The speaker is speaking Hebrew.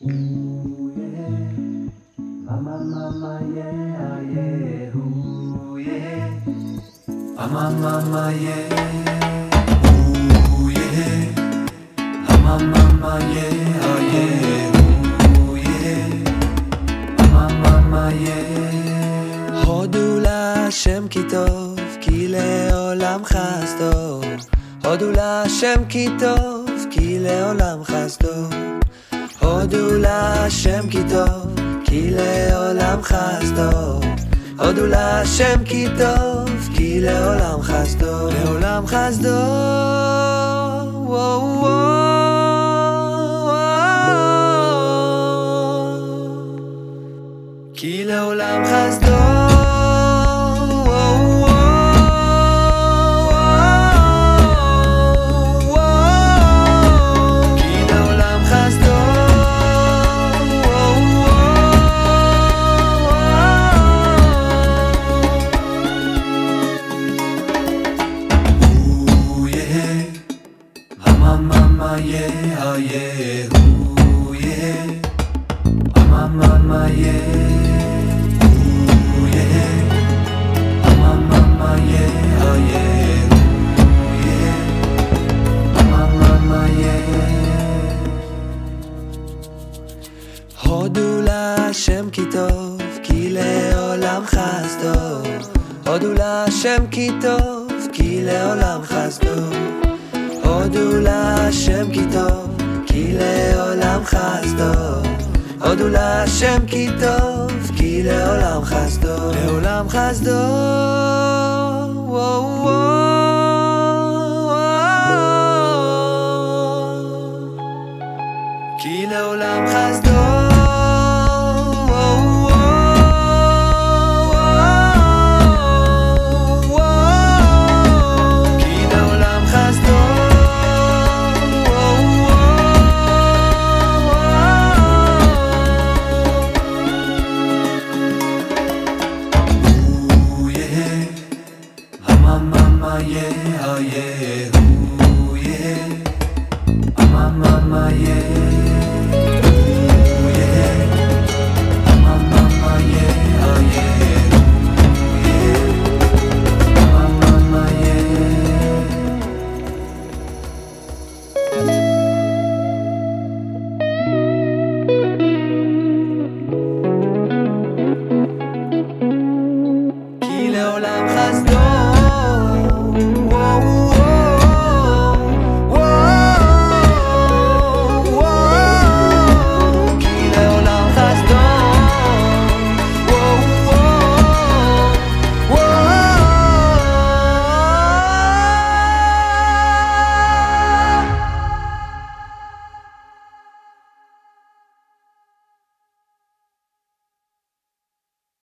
הודו להשם כי טוב, כי לעולם חסדו. הודו להשם כי טוב, כי לעולם חסדו. הודו להשם כי טוב, כי לעולם חסדו. הודו להשם כי טוב, כי לעולם חסדו. לעולם חסדו. וואו, וואו. כי לעולם חסדו. mama, yeah, oh, yeah. Ooh, yeah. Mama, mama, yeah. Ooh, yeah. Mama, mama, yeah, oh, yeah. Ooh, yeah. Mama, mama, yeah. הודו להשם כי טוב, כי לעולם חסדו. הודו להשם כי טוב, כי לעולם חסדו. הודו להשם כי טוב, כי לעולם חסדו. הודו להשם כי טוב, כי לעולם חסדו. לעולם חסדו. וואו, וואו. כי לעולם חסדו. Mama, yeah, oh, yeah. Ooh, yeah. Ah, mama, mama, yeah.